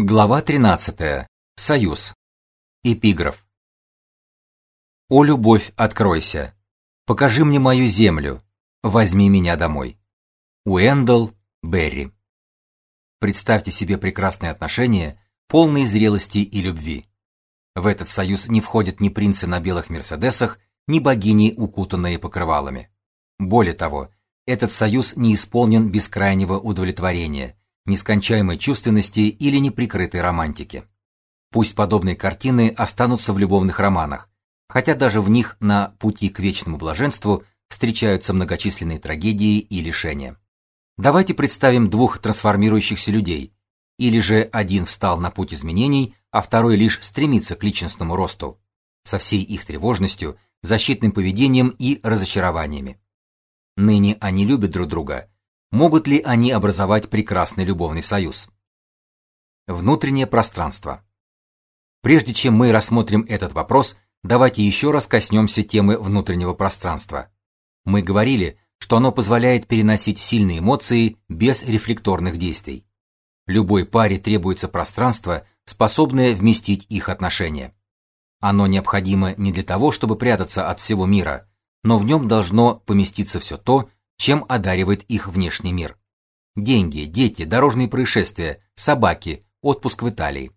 Глава 13. Союз. Эпиграф. О любовь, откройся. Покажи мне мою землю. Возьми меня домой. Уэндл Берри. Представьте себе прекрасные отношения, полные зрелости и любви. В этот союз не входят ни принцы на белых мерседесах, ни богини, укутанные покрывалами. Более того, этот союз не исполнен бескрайнего удовлетворения, нескончаемой чувственности или неприкрытой романтики. Пусть подобные картины останутся в любовных романах, хотя даже в них на пути к вечному блаженству встречаются многочисленные трагедии и лишения. Давайте представим двух трансформирующихся людей, или же один встал на путь изменений, а второй лишь стремится к личностному росту, со всей их тревожностью, защитным поведением и разочарованиями. Ныне они любят друг друга, Могут ли они образовать прекрасный любовный союз? Внутреннее пространство. Прежде чем мы рассмотрим этот вопрос, давайте еще раз коснемся темы внутреннего пространства. Мы говорили, что оно позволяет переносить сильные эмоции без рефлекторных действий. Любой паре требуется пространство, способное вместить их отношения. Оно необходимо не для того, чтобы прятаться от всего мира, но в нем должно поместиться все то, чем одаривает их внешний мир. Деньги, дети, дорожные происшествия, собаки, отпуск в Италии.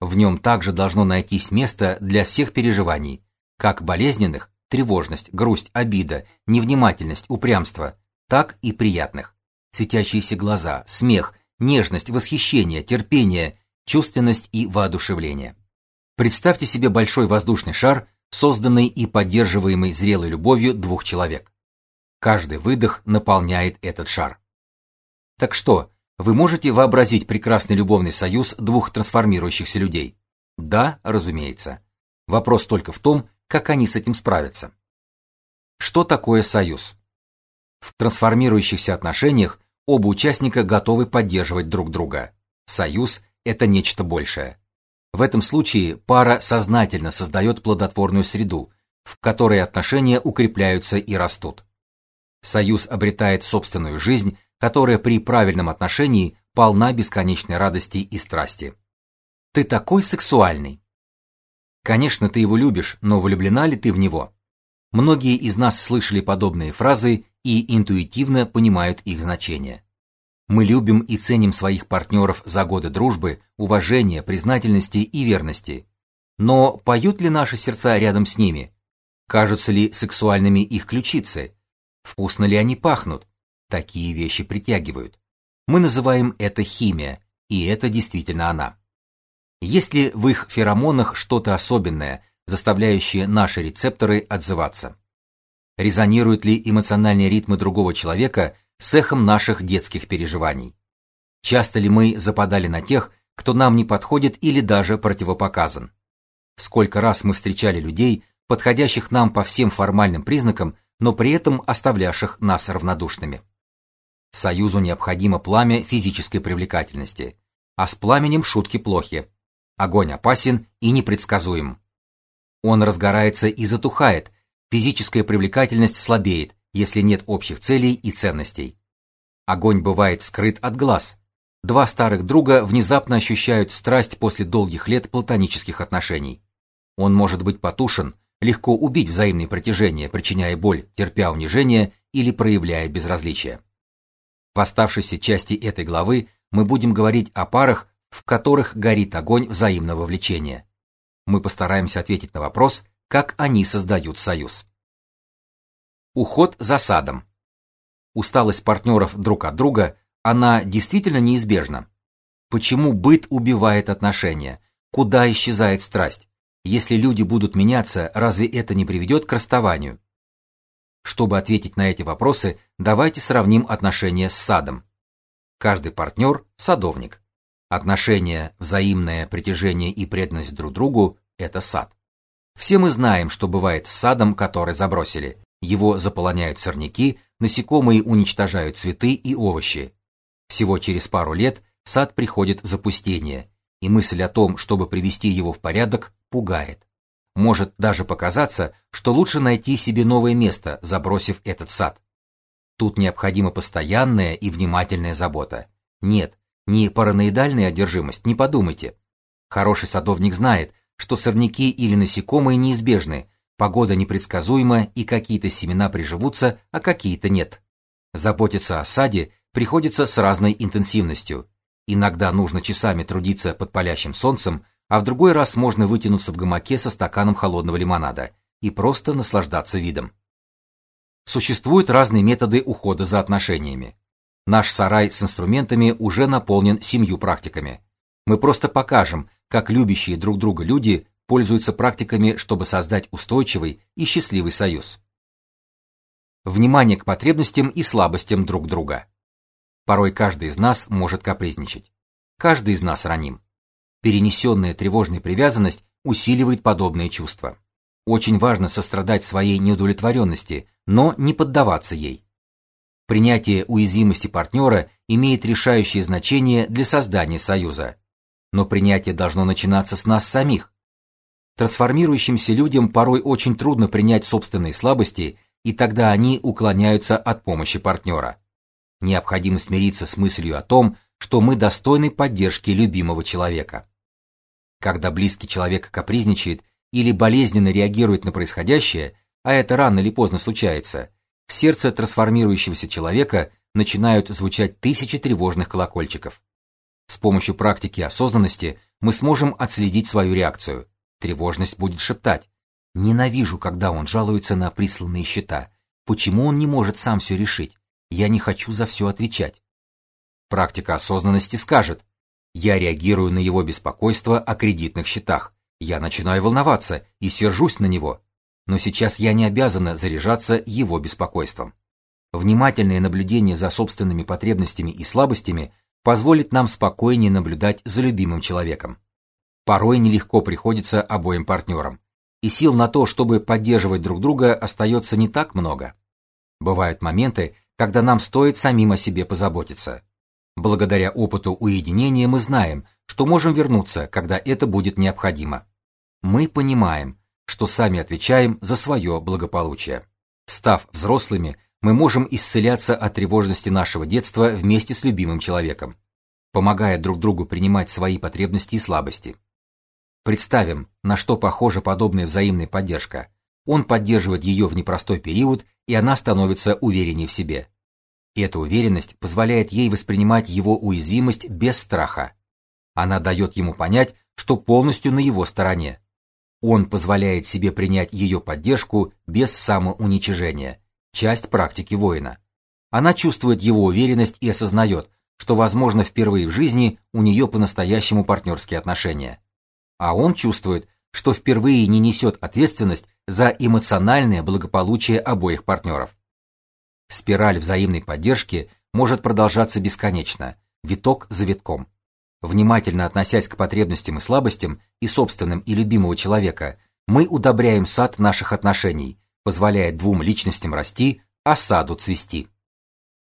В нем также должно найтись место для всех переживаний, как болезненных, тревожность, грусть, обида, невнимательность, упрямство, так и приятных. Светящиеся глаза, смех, нежность, восхищение, терпение, чувственность и воодушевление. Представьте себе большой воздушный шар, созданный и поддерживаемый зрелой любовью двух человек. Каждый выдох наполняет этот шар. Так что, вы можете вообразить прекрасный любовный союз двух трансформирующихся людей? Да, разумеется. Вопрос только в том, как они с этим справятся. Что такое союз? В трансформирующихся отношениях оба участника готовы поддерживать друг друга. Союз это нечто большее. В этом случае пара сознательно создает плодотворную среду, в которой отношения укрепляются и растут. Союз обретает собственную жизнь, которая при правильном отношении полна бесконечной радости и страсти. Ты такой сексуальный. Конечно, ты его любишь, но влюблена ли ты в него? Многие из нас слышали подобные фразы и интуитивно понимают их значение. Мы любим и ценим своих партнеров за годы дружбы, уважения, признательности и верности. Но поют ли наши сердца рядом с ними? Кажутся ли сексуальными их ключицы? Вкусно ли они пахнут? Такие вещи притягивают. Мы называем это химия, и это действительно она. Есть ли в их феромонах что-то особенное, заставляющее наши рецепторы отзываться? Резонируют ли эмоциональные ритмы другого человека с эхом наших детских переживаний? Часто ли мы западали на тех, кто нам не подходит или даже противопоказан? Сколько раз мы встречали людей, подходящих нам по всем формальным признакам, но при этом оставлявших нас равнодушными. Союзу необходимо пламя физической привлекательности, а с пламенем шутки плохи. Огонь опасен и непредсказуем. Он разгорается и затухает, физическая привлекательность слабеет, если нет общих целей и ценностей. Огонь бывает скрыт от глаз. Два старых друга внезапно ощущают страсть после долгих лет платонических отношений. Он может быть потушен, легко убить взаимные притяжения, причиняя боль, терпя унижение или проявляя безразличие. В оставшейся части этой главы мы будем говорить о парах, в которых горит огонь взаимного влечения. Мы постараемся ответить на вопрос, как они создают союз. Уход за садом. Усталость партнеров друг от друга, она действительно неизбежна. Почему быт убивает отношения? Куда исчезает страсть? Если люди будут меняться, разве это не приведет к расставанию? Чтобы ответить на эти вопросы, давайте сравним отношения с садом. Каждый партнер – садовник. Отношения, взаимное притяжение и преданность друг другу – это сад. Все мы знаем, что бывает с садом, который забросили. Его заполоняют сорняки, насекомые уничтожают цветы и овощи. Всего через пару лет сад приходит в запустение, и мысль о том, чтобы привести его в порядок, пугает. Может даже показаться, что лучше найти себе новое место, забросив этот сад. Тут необходима постоянная и внимательная забота. Нет, Не параноидальная одержимость, не подумайте. Хороший садовник знает, что сорняки или насекомые неизбежны, погода непредсказуема и какие-то семена приживутся, а какие-то нет. Заботиться о саде приходится с разной интенсивностью. Иногда нужно часами трудиться под палящим солнцем, а в другой раз можно вытянуться в гамаке со стаканом холодного лимонада и просто наслаждаться видом. Существуют разные методы ухода за отношениями. Наш сарай с инструментами уже наполнен семью практиками. Мы просто покажем, как любящие друг друга люди пользуются практиками, чтобы создать устойчивый и счастливый союз. Внимание к потребностям и слабостям друг друга. Порой каждый из нас может капризничать. Каждый из нас раним. Перенесенная тревожная привязанность усиливает подобные чувства. Очень важно сострадать своей неудовлетворенности, но не поддаваться ей. Принятие уязвимости партнера имеет решающее значение для создания союза. Но принятие должно начинаться с нас самих. Трансформирующимся людям порой очень трудно принять собственные слабости, и тогда они уклоняются от помощи партнера. Необходимо смириться с мыслью о том, что мы достойны поддержки любимого человека. Когда близкий человек капризничает или болезненно реагирует на происходящее, а это рано или поздно случается, в сердце трансформирующегося человека начинают звучать тысячи тревожных колокольчиков. С помощью практики осознанности мы сможем отследить свою реакцию. Тревожность будет шептать: "Ненавижу, когда он жалуется на присланные счета. Почему он не может сам все решить? Я не хочу за все отвечать". Практика осознанности скажет: "Я реагирую на его беспокойство о кредитных счетах. Я начинаю волноваться и сержусь на него, но сейчас я не обязана заряжаться его беспокойством. Внимательное наблюдение за собственными потребностями и слабостями позволит нам спокойнее наблюдать за любимым человеком. Порой нелегко приходится обоим партнерам, и сил на то, чтобы поддерживать друг друга, остается не так много. Бывают моменты, когда нам стоит самим о себе позаботиться. Благодаря опыту уединения мы знаем, что можем вернуться, когда это будет необходимо мы понимаем, что сами отвечаем за свое благополучие. Став взрослыми, мы можем исцеляться от тревожности нашего детства вместе с любимым человеком, помогая друг другу принимать свои потребности и слабости. Представим, на что похожа подобная взаимная поддержка. Он поддерживает ее в непростой период, и она становится увереннее в себе. Эта уверенность позволяет ей воспринимать его уязвимость без страха. Она дает ему понять, что полностью на его стороне. Он позволяет себе принять ее поддержку без самоуничижения, часть практики воина. Она чувствует его уверенность и осознает, что, возможно, впервые в жизни у нее по-настоящему партнерские отношения. А он чувствует, что впервые не несет ответственность за эмоциональное благополучие обоих партнеров. Спираль взаимной поддержки может продолжаться бесконечно, виток за витком. Внимательно относясь к потребностям и слабостям и собственным и любимого человека, мы удобряем сад наших отношений, позволяя двум личностям расти, а саду цвести.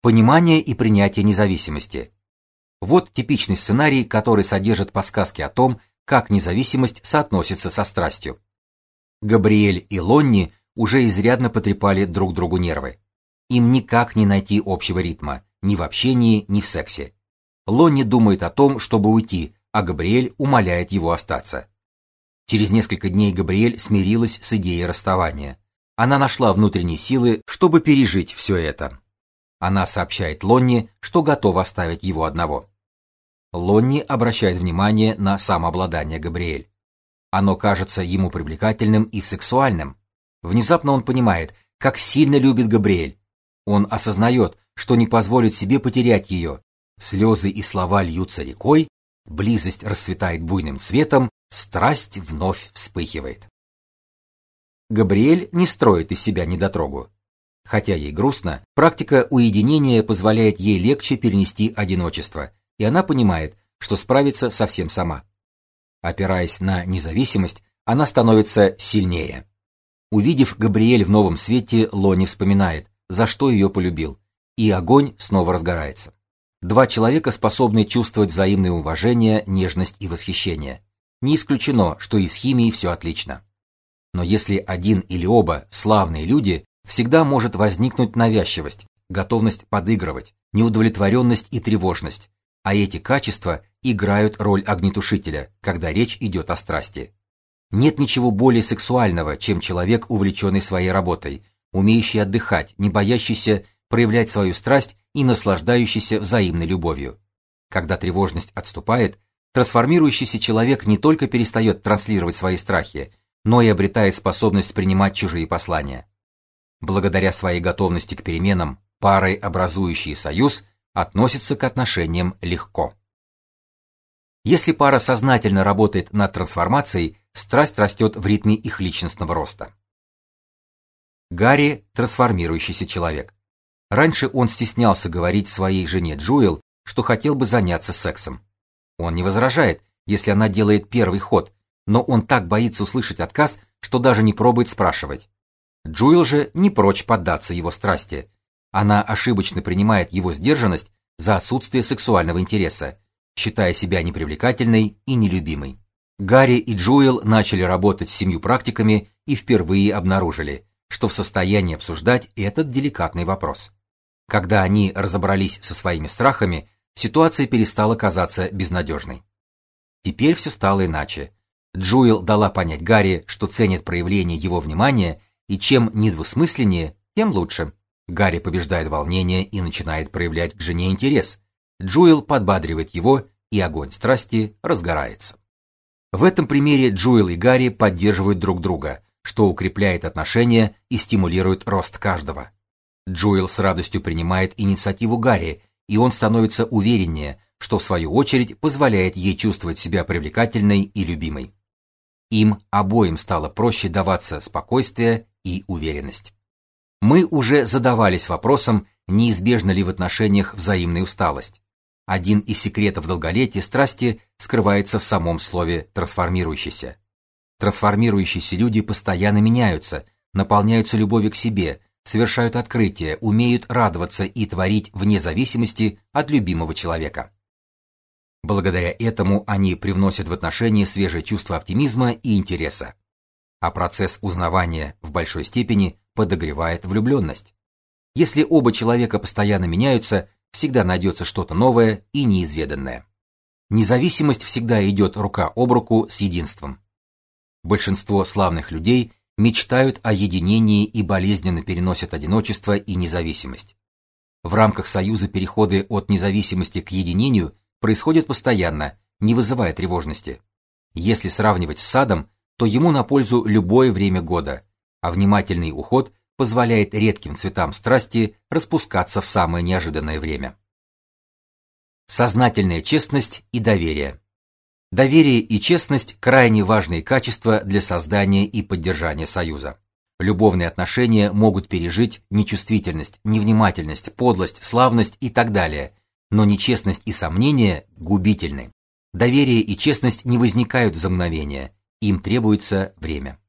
Понимание и принятие независимости. Вот типичный сценарий, который содержит подсказки о том, как независимость соотносится со страстью. Габриэль и Лонни уже изрядно потрепали друг другу нервы. Им никак не найти общего ритма, ни в общении, ни в сексе. Лонни думает о том, чтобы уйти, а Габриэль умоляет его остаться. Через несколько дней Габриэль смирилась с идеей расставания. Она нашла внутренние силы, чтобы пережить все это. Она сообщает Лонни, что готова оставить его одного. Лонни обращает внимание на самообладание Габриэль. Оно кажется ему привлекательным и сексуальным. Внезапно он понимает, как сильно любит Габриэль. Он осознает, что не позволит себе потерять ее, Слезы и слова льются рекой, близость расцветает буйным цветом, страсть вновь вспыхивает. Габриэль не строит из себя недотрогу. Хотя ей грустно, практика уединения позволяет ей легче перенести одиночество, и она понимает, что справится совсем сама. Опираясь на независимость, она становится сильнее. Увидев Габриэль в новом свете, Лони вспоминает, за что ее полюбил, и огонь снова разгорается. Два человека способны чувствовать взаимное уважение, нежность и восхищение. Не исключено, что и с химией все отлично. Но если один или оба славные люди, всегда может возникнуть навязчивость, готовность подыгрывать, неудовлетворенность и тревожность. а эти качества играют роль огнетушителя, когда речь идет о страсти. Нет ничего более сексуального, чем человек, увлеченный своей работой, умеющий отдыхать, не боящийся проявлять свою страсть и наслаждающийся взаимной любовью. Когда тревожность отступает, трансформирующийся человек не только перестает транслировать свои страхи, но и обретает способность принимать чужие послания. Благодаря своей готовности к переменам, пары, образующие союз, относятся к отношениям легко. Если пара сознательно работает над трансформацией, страсть растет в ритме их личностного роста. Гарри трансформирующийся человек. Раньше он стеснялся говорить своей жене Джуэл, что хотел бы заняться сексом. Он не возражает, если она делает первый ход, но он так боится услышать отказ, что даже не пробует спрашивать. Джуэл же не прочь поддаться его страсти. Она ошибочно принимает его сдержанность за отсутствие сексуального интереса, считая себя непривлекательной и нелюбимой. Гарри и Джуэл начали работать с семью практиками и впервые обнаружили, что в состоянии обсуждать этот деликатный вопрос. Когда они разобрались со своими страхами, ситуация перестала казаться безнадежной. Теперь все стало иначе. Джуэл дала понять Гарри, что ценит проявление его внимания и чем недвусмысленнее, тем лучше. Гарри побеждает волнение и начинает проявлять к жене интерес. Джуэл подбадривает его, и огонь страсти разгорается. В этом примере Джуэл и Гарри поддерживают друг друга, что укрепляет отношения и стимулирует рост каждого. Джуэл с радостью принимает инициативу Гарри, и он становится увереннее, что в свою очередь позволяет ей чувствовать себя привлекательной и любимой. Им обоим стало проще даваться спокойствие и уверенность. Мы уже задавались вопросом, неизбежна ли в отношениях взаимная усталость. Один из секретов долголетия страсти скрывается в самом слове трансформирующийся. Трансформирующиеся люди постоянно меняются, наполняются любовью к себе, совершают открытия, умеют радоваться и творить вне зависимости от любимого человека. Благодаря этому они привносят в отношения свежее чувство оптимизма и интереса а процесс узнавания в большой степени подогревает влюбленность. Если оба человека постоянно меняются, всегда найдется что-то новое и неизведанное. Независимость всегда идет рука об руку с единством. Большинство славных людей мечтают о единении и болезненно переносят одиночество и независимость. В рамках союза переходы от независимости к единению происходят постоянно, не вызывая тревожности. Если сравнивать с садом, то ему на пользу любое время года, а внимательный уход позволяет редким цветам страсти распускаться в самое неожиданное время. Сознательная честность и доверие. Доверие и честность крайне важные качества для создания и поддержания союза. Любовные отношения могут пережить нечувствительность, невнимательность, подлость, славность и так далее, но нечестность и сомнения губительны. Доверие и честность не возникают за мгновение, им требуется время.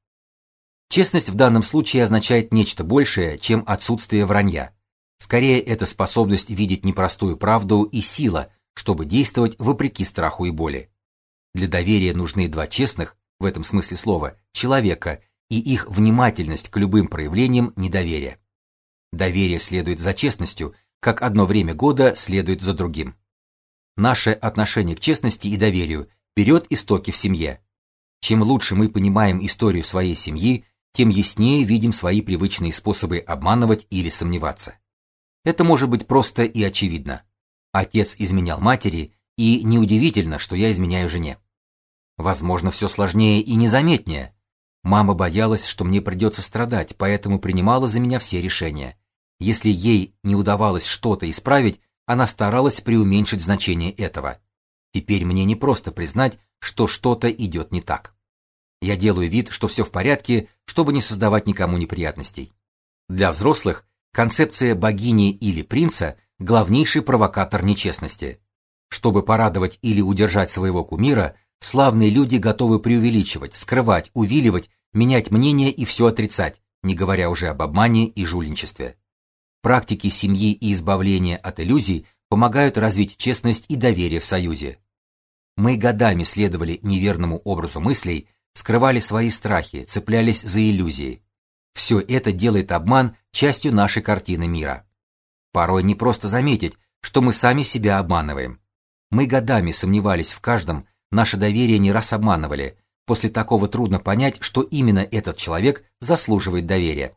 Честность в данном случае означает нечто большее, чем отсутствие вранья. Скорее, это способность видеть непростую правду и сила, чтобы действовать вопреки страху и боли. Для доверия нужны два честных, в этом смысле слова, человека и их внимательность к любым проявлениям недоверия. Доверие следует за честностью, как одно время года следует за другим. Наше отношение к честности и доверию берет истоки в семье. Чем лучше мы понимаем историю своей семьи, тем яснее видим свои привычные способы обманывать или сомневаться. Это может быть просто и очевидно. Отец изменял матери, и неудивительно, что я изменяю жене. Возможно, все сложнее и незаметнее. Мама боялась, что мне придется страдать, поэтому принимала за меня все решения. Если ей не удавалось что-то исправить, она старалась преуменьшить значение этого. Теперь мне не просто признать, что что-то идет не так. Я делаю вид, что все в порядке, чтобы не создавать никому неприятностей. Для взрослых концепция богини или принца главнейший провокатор нечестности. Чтобы порадовать или удержать своего кумира, славные люди готовы преувеличивать, скрывать, увиливать, менять мнение и все отрицать, не говоря уже об обмане и жульничестве. Практики семьи и избавления от иллюзий помогают развить честность и доверие в союзе. Мы годами следовали неверному образу мыслей, скрывали свои страхи, цеплялись за иллюзии. Все это делает обман частью нашей картины мира. Порой не просто заметить, что мы сами себя обманываем. Мы годами сомневались в каждом, наше доверие не раз обманывали. После такого трудно понять, что именно этот человек заслуживает доверия.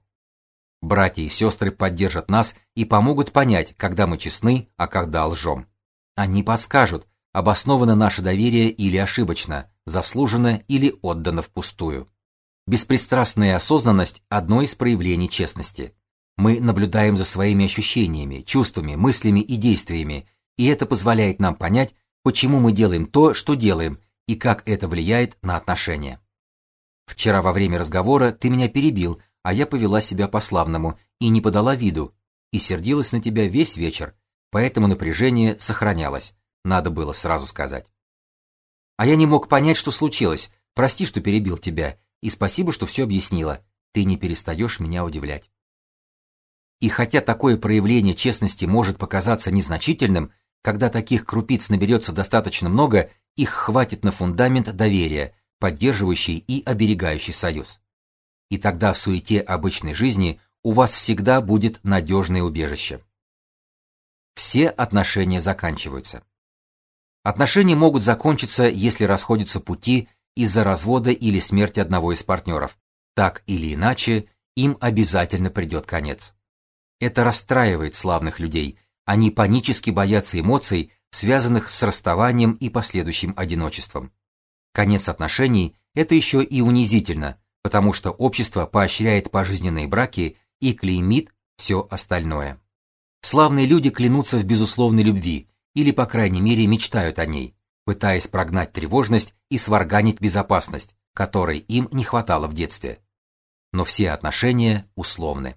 Братья и сестры поддержат нас и помогут понять, когда мы честны, а когда лжем. Они подскажут, обосновано наше доверие или ошибочно, заслужено или отдано впустую. Беспристрастная осознанность – одно из проявлений честности. Мы наблюдаем за своими ощущениями, чувствами, мыслями и действиями, и это позволяет нам понять, почему мы делаем то, что делаем, и как это влияет на отношения. Вчера во время разговора ты меня перебил, а я повела себя по-славному и не подала виду, и сердилась на тебя весь вечер, поэтому напряжение сохранялось, надо было сразу сказать. А я не мог понять, что случилось, прости, что перебил тебя, и спасибо, что все объяснила. Ты не перестаешь меня удивлять. И хотя такое проявление честности может показаться незначительным, когда таких крупиц наберется достаточно много, их хватит на фундамент доверия, поддерживающий и оберегающий союз. И тогда в суете обычной жизни у вас всегда будет надежное убежище. Все отношения заканчиваются. Отношения могут закончиться, если расходятся пути из-за развода или смерти одного из партнеров. Так или иначе, им обязательно придет конец. Это расстраивает славных людей. Они панически боятся эмоций, связанных с расставанием и последующим одиночеством. Конец отношений это еще и унизительно, потому что общество поощряет пожизненные браки и клеймит все остальное. Славные люди клянутся в безусловной любви или, по крайней мере, мечтают о ней, пытаясь прогнать тревожность и сварганить безопасность, которой им не хватало в детстве. Но все отношения условны.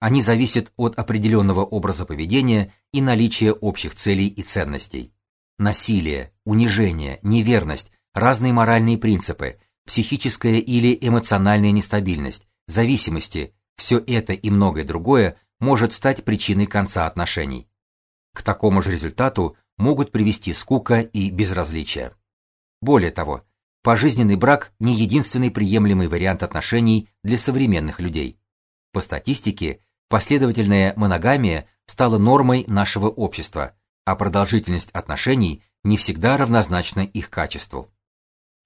Они зависят от определенного образа поведения и наличия общих целей и ценностей. Насилие, унижение, неверность, разные моральные принципы, психическая или эмоциональная нестабильность, зависимости, все это и многое другое может стать причиной конца отношений. К такому же результату могут привести скука и безразличие. Более того, пожизненный брак не единственный приемлемый вариант отношений для современных людей. По статистике, последовательная моногамия стала нормой нашего общества, а продолжительность отношений не всегда равнозначна их качеству.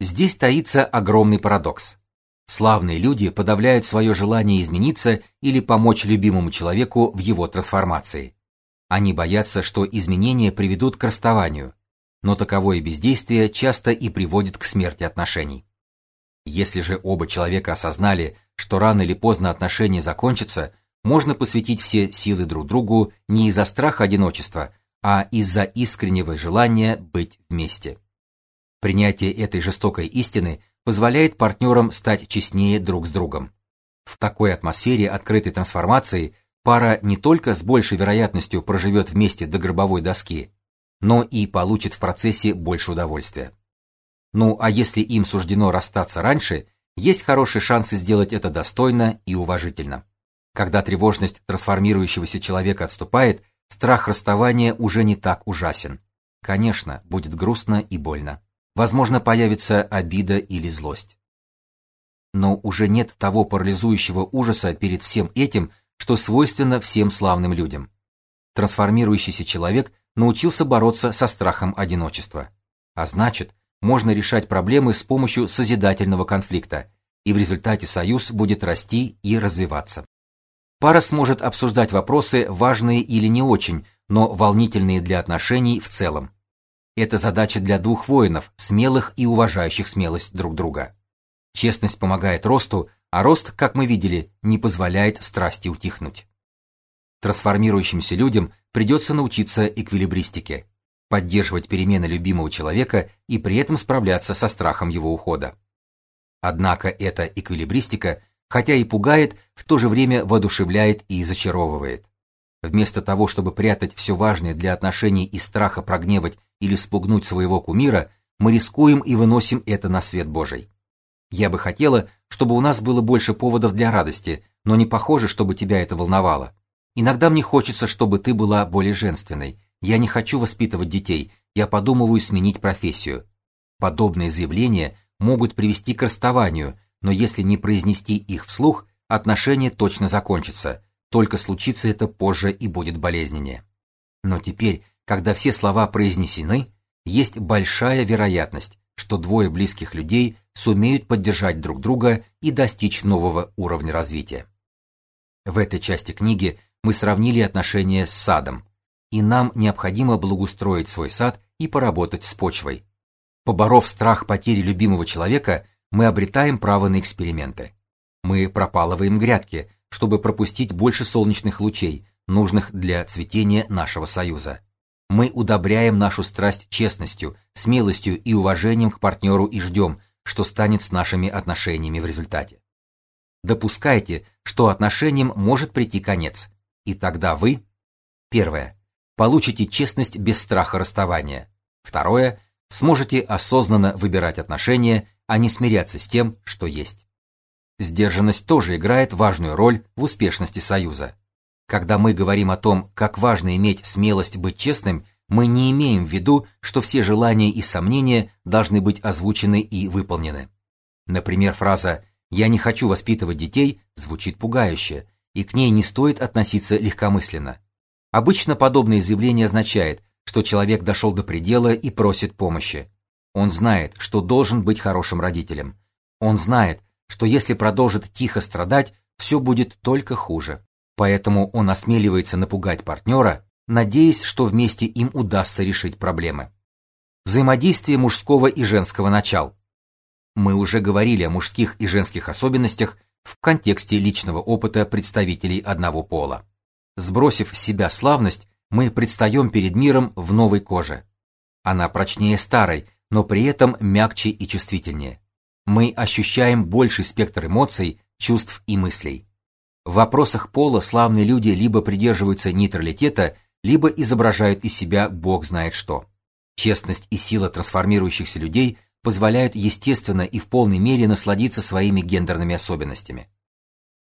Здесь таится огромный парадокс. Славные люди подавляют свое желание измениться или помочь любимому человеку в его трансформации. Они боятся, что изменения приведут к расставанию, но таковое бездействие часто и приводит к смерти отношений. Если же оба человека осознали, что рано или поздно отношения закончатся, можно посвятить все силы друг другу не из-за страха одиночества, а из-за искреннего желания быть вместе. Принятие этой жестокой истины позволяет партнерам стать честнее друг с другом. В такой атмосфере открытой трансформации пара не только с большей вероятностью проживет вместе до гробовой доски, но и получит в процессе больше удовольствия. Ну, а если им суждено расстаться раньше, есть хорошие шансы сделать это достойно и уважительно. Когда тревожность трансформирующегося человека отступает, страх расставания уже не так ужасен. Конечно, будет грустно и больно. Возможно, появится обида или злость. Но уже нет того парализующего ужаса перед всем этим, что свойственно всем славным людям. Трансформирующийся человек научился бороться со страхом одиночества. А значит, можно решать проблемы с помощью созидательного конфликта, и в результате союз будет расти и развиваться. Пара сможет обсуждать вопросы, важные или не очень, но волнительные для отношений в целом. Это задача для двух воинов, смелых и уважающих смелость друг друга. Честность помогает росту, а рост, как мы видели, не позволяет страсти утихнуть. Трансформирующимся людям придется научиться эквилибристике, поддерживать перемены любимого человека и при этом справляться со страхом его ухода. Однако эта эквилибристика, хотя и пугает, в то же время воодушевляет и зачаровывает. Вместо того, чтобы прятать все важное для отношений из страха прогневать или спугнуть своего кумира, мы рискуем и выносим это на свет Божий. Я бы хотела, чтобы у нас было больше поводов для радости, но не похоже, чтобы тебя это волновало. Иногда мне хочется, чтобы ты была более женственной. Я не хочу воспитывать детей, я подумываю сменить профессию. Подобные заявления могут привести к расставанию, но если не произнести их вслух, отношения точно закончатся. Только случится это позже и будет болезненнее. Но теперь, когда все слова произнесены, есть большая вероятность, что двое близких людей сумеют поддержать друг друга и достичь нового уровня развития. В этой части книги мы сравнили отношения с садом, и нам необходимо благоустроить свой сад и поработать с почвой. Поборов страх потери любимого человека, мы обретаем право на эксперименты. Мы пропалываем грядки, чтобы пропустить больше солнечных лучей, нужных для цветения нашего союза. Мы удобряем нашу страсть честностью, смелостью и уважением к партнеру и ждем, что станет с нашими отношениями в результате. Допускайте, что отношениям может прийти конец, и тогда вы первое получите честность без страха расставания. Второе сможете осознанно выбирать отношения, а не смиряться с тем, что есть. Сдержанность тоже играет важную роль в успешности союза. Когда мы говорим о том, как важно иметь смелость быть честным, мы не имеем в виду, что все желания и сомнения должны быть озвучены и выполнены. Например, фраза «я не хочу воспитывать детей» звучит пугающе, и к ней не стоит относиться легкомысленно. Обычно подобное заявление означает, что человек дошел до предела и просит помощи. Он знает, что должен быть хорошим родителем. Он знает, что если продолжит тихо страдать, все будет только хуже. Поэтому он осмеливается напугать партнера, надеясь, что вместе им удастся решить проблемы. Взаимодействие мужского и женского начал. Мы уже говорили о мужских и женских особенностях в контексте личного опыта представителей одного пола. Сбросив с себя славность, мы предстаем перед миром в новой коже. Она прочнее старой, но при этом мягче и чувствительнее. Мы ощущаем больший спектр эмоций, чувств и мыслей. В вопросах пола славные люди либо придерживаются нейтралитета, либо изображают из себя бог знает что. Честность и сила трансформирующихся людей позволяют естественно и в полной мере насладиться своими гендерными особенностями.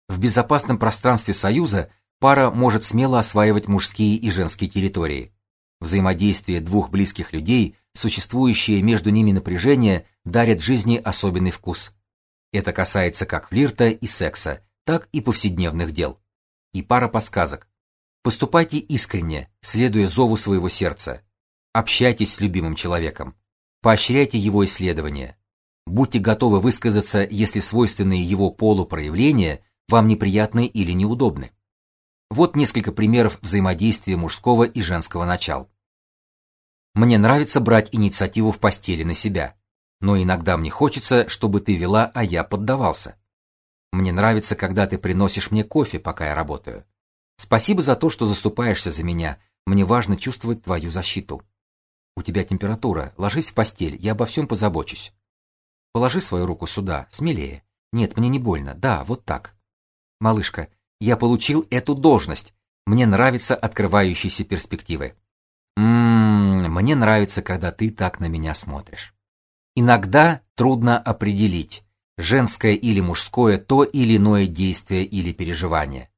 В безопасном пространстве союза пара может смело осваивать мужские и женские территории. Взаимодействие двух близких людей, существующее между ними напряжение, дарит жизни особенный вкус. Это касается как флирта и секса, так и повседневных дел. И пара подсказок. Поступайте искренне, следуя зову своего сердца. Общайтесь с любимым человеком. Поощряйте его исследования. Будьте готовы высказаться, если свойственные его полу проявления вам неприятны или неудобны. Вот несколько примеров взаимодействия мужского и женского начал. Мне нравится брать инициативу в постели на себя, но иногда мне хочется, чтобы ты вела, а я поддавался. Мне нравится, когда ты приносишь мне кофе, пока я работаю. Спасибо за то, что заступаешься за меня. Мне важно чувствовать твою защиту. У тебя температура. Ложись в постель, я обо всем позабочусь. Положи свою руку сюда, смелее. Нет, мне не больно. Да, вот так. Малышка, я получил эту должность. Мне нравятся открывающиеся перспективы. Ммм, мне нравится, когда ты так на меня смотришь. Иногда трудно определить, женское или мужское то или иное действие или переживание.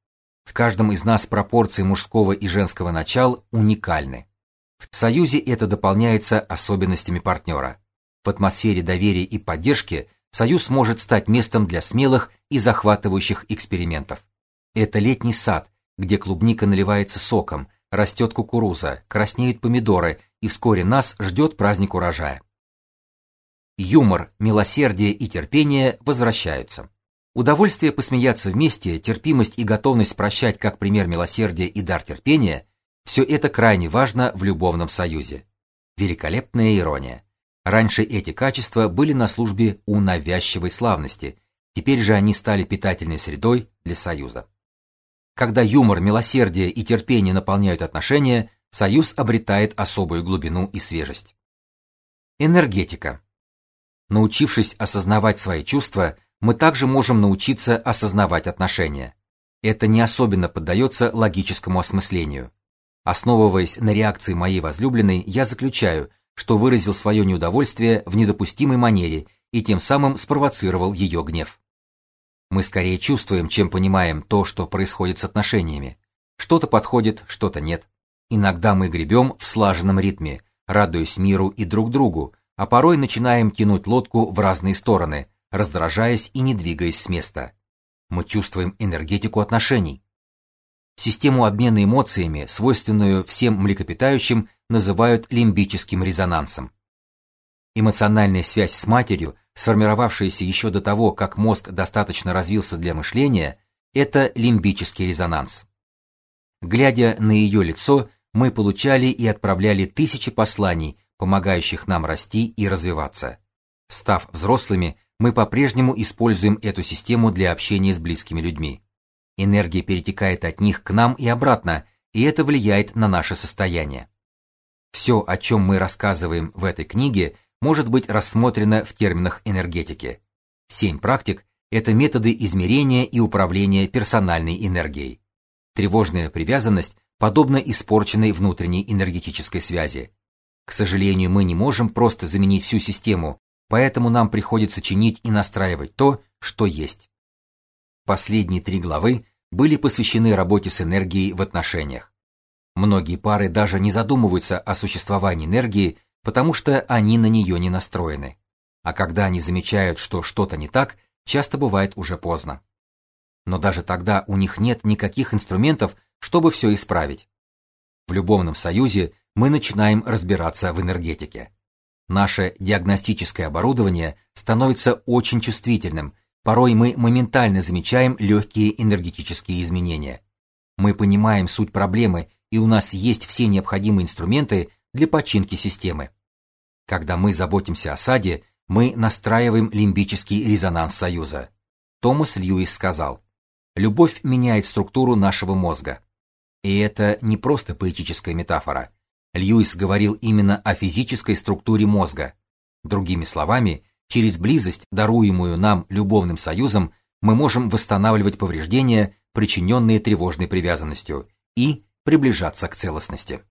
В каждом из нас пропорции мужского и женского начал уникальны. В союзе это дополняется особенностями партнера. В атмосфере доверия и поддержки союз может стать местом для смелых и захватывающих экспериментов. Это летний сад, где клубника наливается соком, растет кукуруза, краснеют помидоры, и вскоре нас ждет праздник урожая. Юмор, милосердие и терпение возвращаются. Удовольствие посмеяться вместе, терпимость и готовность прощать как пример милосердия и дар терпения все это крайне важно в любовном союзе. Великолепная ирония. Раньше эти качества были на службе у навязчивой славности, теперь же они стали питательной средой для союза. Когда юмор, милосердие и терпение наполняют отношения, союз обретает особую глубину и свежесть. Энергетика. Научившись осознавать свои чувства, мы также можем научиться осознавать отношения. Это не особенно поддается логическому осмыслению. Основываясь на реакции моей возлюбленной, я заключаю, что выразил свое неудовольствие в недопустимой манере и тем самым спровоцировал ее гнев. Мы скорее чувствуем, чем понимаем то, что происходит с отношениями. Что-то подходит, что-то нет. Иногда мы гребем в слаженном ритме, радуясь миру и друг другу, а порой начинаем тянуть лодку в разные стороны, раздражаясь и не двигаясь с места. Мы чувствуем энергетику отношений. Систему обмена эмоциями, свойственную всем млекопитающим, называют лимбическим резонансом. Эмоциональная связь с матерью, сформировавшаяся еще до того, как мозг достаточно развился для мышления, это лимбический резонанс. Глядя на ее лицо, мы получали и отправляли тысячи посланий, помогающих нам расти и развиваться. Став взрослыми, мы по-прежнему используем эту систему для общения с близкими людьми. Энергия перетекает от них к нам и обратно, и это влияет на наше состояние. Все, о чем мы рассказываем в этой книге, может быть рассмотрено в терминах энергетики. Семь практик – это методы измерения и управления персональной энергией. Тревожная привязанность подобна испорченной внутренней энергетической связи. К сожалению, мы не можем просто заменить всю систему, поэтому нам приходится чинить и настраивать то, что есть. Последние три главы были посвящены работе с энергией в отношениях. Многие пары даже не задумываются о существовании энергии, потому что они на нее не настроены. А когда они замечают, что что-то не так, часто бывает уже поздно. Но даже тогда у них нет никаких инструментов, чтобы все исправить. В любовном союзе мы начинаем разбираться в энергетике. Наше диагностическое оборудование становится очень чувствительным, порой мы моментально замечаем легкие энергетические изменения. Мы понимаем суть проблемы, и у нас есть все необходимые инструменты для починки системы. Когда мы заботимся о саде, мы настраиваем лимбический резонанс союза. Томас Льюис сказал: "Любовь меняет структуру нашего мозга". И это не просто поэтическая метафора. Льюис говорил именно о физической структуре мозга. Другими словами, через близость, даруемую нам любовным союзом, мы можем восстанавливать повреждения, причиненные тревожной привязанностью, и приближаться к целостности.